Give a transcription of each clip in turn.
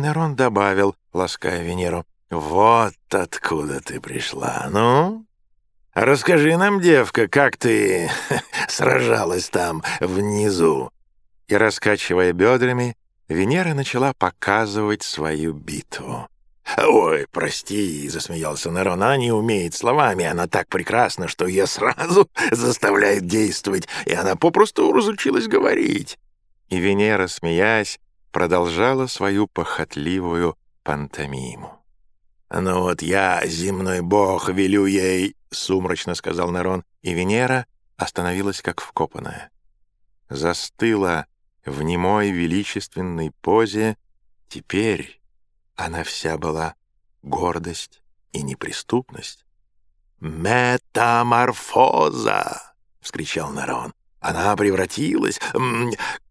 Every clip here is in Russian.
Нерон добавил, лаская Венеру, «Вот откуда ты пришла, ну? Расскажи нам, девка, как ты сражалась там внизу?» И, раскачивая бедрами, Венера начала показывать свою битву. «Ой, прости», — засмеялся Нерон, — «она не умеет словами, она так прекрасна, что ее сразу заставляет действовать, и она попросту разучилась говорить». И Венера, смеясь, продолжала свою похотливую пантомиму. «Ну вот я, земной бог, велю ей», — сумрачно сказал Нерон, и Венера остановилась как вкопанная. Застыла в немой величественной позе. Теперь она вся была гордость и неприступность. «Метаморфоза!» — вскричал Нерон. «Она превратилась...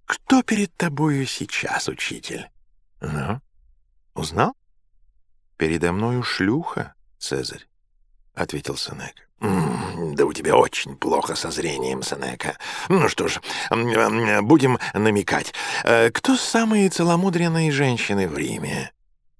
Кто перед тобою сейчас, учитель?» «Ну, узнал?» «Передо мною шлюха, Цезарь», — ответил Сенека. «Да у тебя очень плохо со зрением, Сенека. Ну что ж, будем намекать. Э, кто самые целомудренные женщины в Риме?»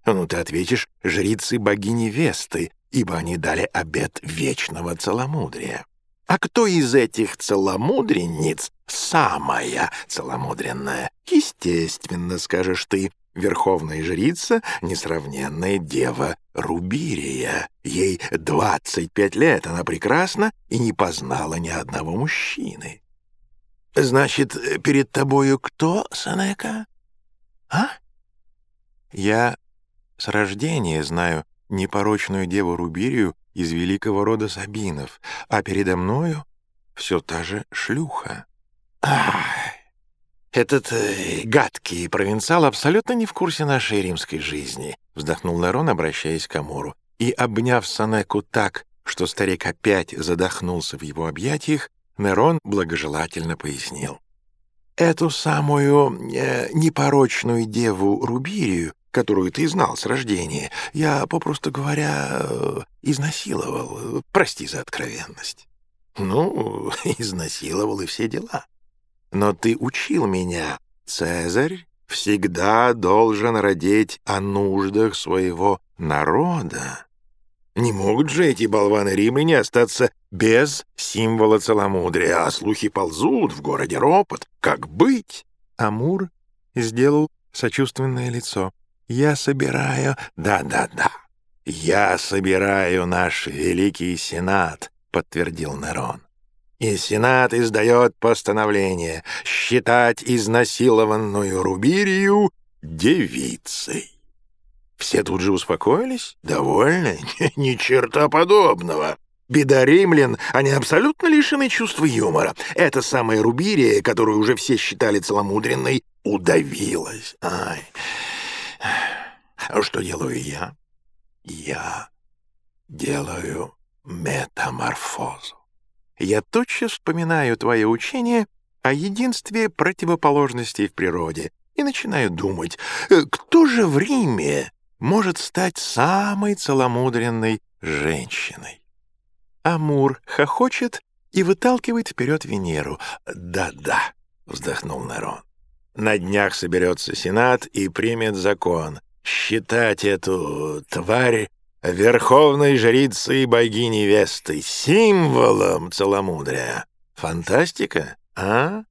«Ну, ты ответишь, жрицы богини Весты, ибо они дали обет вечного целомудрия. А кто из этих целомудренниц самая целомудренная? Естественно, скажешь ты, верховная жрица, несравненная дева Рубирия. Ей 25 лет, она прекрасна и не познала ни одного мужчины. Значит, перед тобою кто, Санека? А? Я с рождения знаю непорочную деву Рубирию из великого рода Сабинов, а передо мною все та же шлюха. «Этот э, гадкий провинциал абсолютно не в курсе нашей римской жизни», — вздохнул Нерон, обращаясь к Амуру. И, обняв Санеку так, что старик опять задохнулся в его объятиях, Нерон благожелательно пояснил. «Эту самую э, непорочную деву Рубирию, которую ты знал с рождения, я, попросту говоря, э, изнасиловал. Прости за откровенность». «Ну, изнасиловал и все дела». Но ты учил меня, Цезарь всегда должен родить о нуждах своего народа. Не могут же эти болваны-римляне остаться без символа целомудрия, а слухи ползут, в городе ропот. Как быть? Амур сделал сочувственное лицо. «Я собираю...» «Да-да-да, я собираю наш великий сенат», — подтвердил Нерон и Сенат издает постановление считать изнасилованную Рубирию девицей. Все тут же успокоились? Довольны? Ни черта подобного. Беда римлян, они абсолютно лишены чувства юмора. Эта самая Рубирия, которую уже все считали целомудренной, удавилась. Ай. А что делаю я? Я делаю метаморфозу я тотчас вспоминаю твое учение о единстве противоположностей в природе и начинаю думать, э, кто же в Риме может стать самой целомудренной женщиной? Амур хохочет и выталкивает вперед Венеру. «Да-да», — вздохнул Нерон. «На днях соберется Сенат и примет закон. Считать эту тварь верховной жрицей богини Весты, символом целомудрия. Фантастика, а?